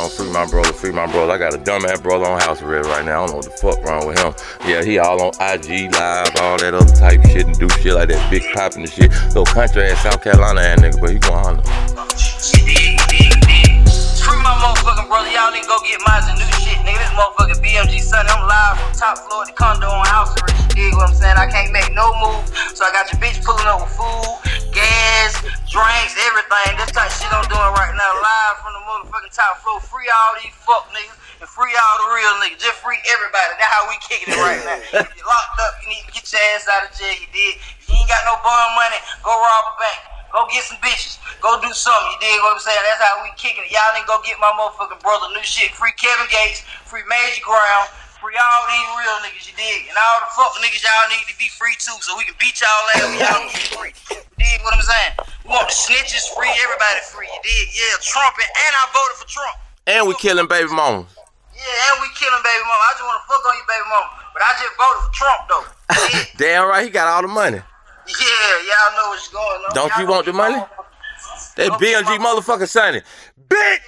on free my brother, free my brother. I got a dumbass brother on house arrest right now. I don't know what the fuck wrong with him. Yeah, he all on IG live, all that other type shit and do shit like that, big popping and shit. Little country ass South Carolina ass nigga, but he going holler. Free my motherfucking brother. Y'all need to go get mine some new shit, nigga. This motherfucking BMG Sunny. I'm live from top floor the condo on house arrest. You dig what I'm saying? I can't make no move. So I got your bitch pulling up with food, gas, drinks, everything. This type shit I'm doing right now. Motherfucking top floor. Free all these fuck niggas and free all the real niggas. Just free everybody. That's how we kicking it right now. if you locked up, you need to get your ass out of jail. You did. If you ain't got no bond money, go rob a bank. Go get some bitches. Go do something. You dig what I'm saying? That's how we kicking it. Y'all need to go get my motherfucking brother new shit. Free Kevin Gates. Free Major Ground. Free all these real niggas. You dig? And all the fuck niggas y'all need to be free too, so we can beat y'all ass. Y'all the snitches free. Everybody free. You did, Yeah, Trump and, and I voted for Trump. And we killing baby mamas. Yeah, and we killing baby mama. I just want to fuck on you, baby mama. But I just voted for Trump though. Yeah, Damn right, he got all the money. yeah y'all know what's going on. Don't Y'all you want the money? That BMG motherfucking Sonny. Bitch!